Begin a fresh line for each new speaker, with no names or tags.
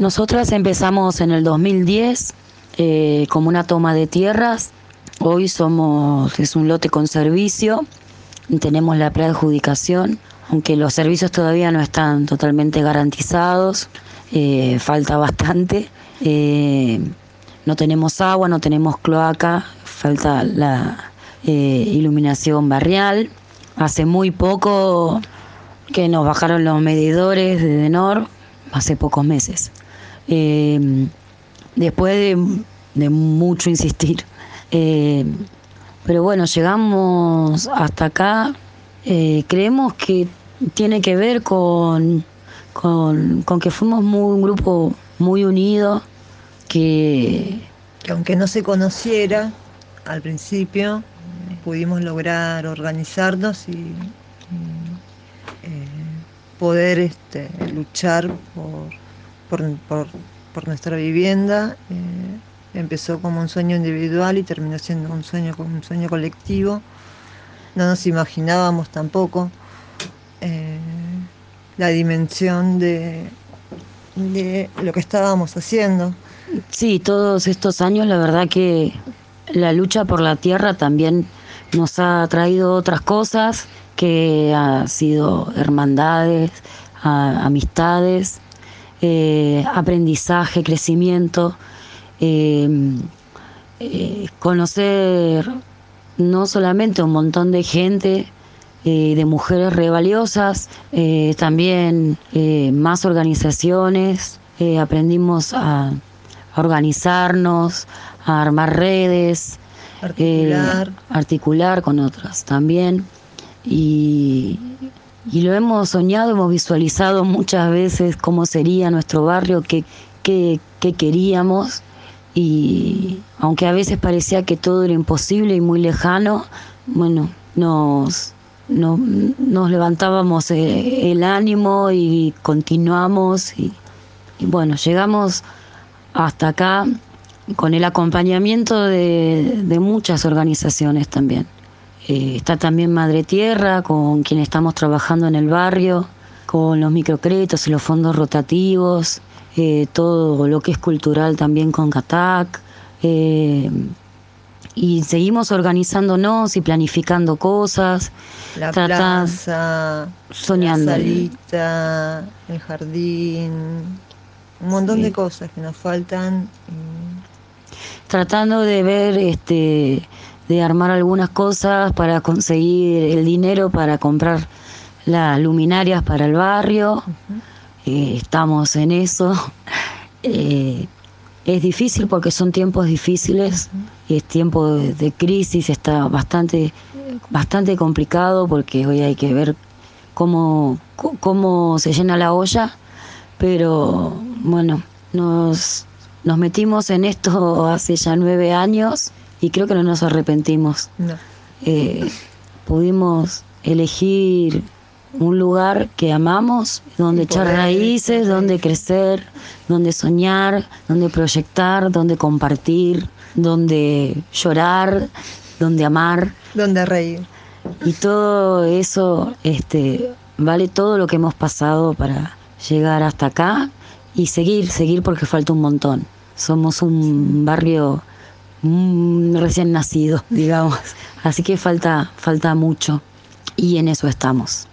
Nosotras empezamos en el 2010 eh, como una toma de tierras. Hoy somos, es un lote con servicio, tenemos la preadjudicación, aunque los servicios todavía no están totalmente garantizados, eh, falta bastante. Eh, no tenemos agua, no tenemos cloaca, falta la iluminación barrial. Hace muy poco que nos bajaron los medidores de DENOR, hace pocos meses. Eh, después de, mucho insistir. Eh, pero bueno, llegamos hasta acá. Eh, creemos que tiene que ver con, con, que fuimos muy, un grupo muy unido, que...
que aunque no se conociera al principio, pudimos lograr organizarnos y, poder este, luchar por, por, por, nuestra vivienda. Eh, empezó como un sueño individual y terminó siendo un sueño, un sueño colectivo. No nos imaginábamos tampoco eh, la dimensión de, de lo que estábamos haciendo.
Sí, todos estos años la verdad que la lucha por la tierra también nos ha traído otras cosas que ha sido hermandades, amistades, eh, aprendizaje, crecimiento, eh, eh, conocer no solamente un montón de gente, de mujeres re valiosas, también más organizaciones, aprendimos a, organizarnos, a armar redes,
articular,
articular con otras también y, lo hemos soñado, hemos visualizado muchas veces cómo sería nuestro barrio, qué, queríamos y aunque a veces parecía que todo era imposible y muy lejano, bueno, nos, nos levantábamos eh, el ánimo y continuamos y, bueno, llegamos hasta acá con el acompañamiento de, de muchas organizaciones también. Eh, está también Madre Tierra, con quien estamos trabajando en el barrio, con los microcréditos y los fondos rotativos, eh, todo lo que es cultural también con CATAC. Eh, y seguimos organizándonos y planificando cosas.
La plaza, soñando. la salita, el jardín, un montón de cosas que nos faltan.
Tratando de ver este de armar algunas cosas para conseguir el dinero para comprar las luminarias para el barrio. Eh, estamos en eso. Eh, es difícil porque son tiempos difíciles, es tiempo de, crisis, está bastante, bastante complicado porque hoy hay que ver cómo, cómo se llena la olla, pero bueno, nos, nos metimos en esto hace ya nueve años y creo que no nos arrepentimos. Eh, pudimos elegir un lugar que amamos, donde echar raíces, donde crecer, donde soñar, donde proyectar, donde compartir, donde llorar, donde amar.
Donde reír.
Y todo eso este, vale todo lo que hemos pasado para llegar hasta acá y seguir, seguir porque falta un montón. Somos un barrio recién nacido, digamos. Así que falta, falta mucho y en eso estamos.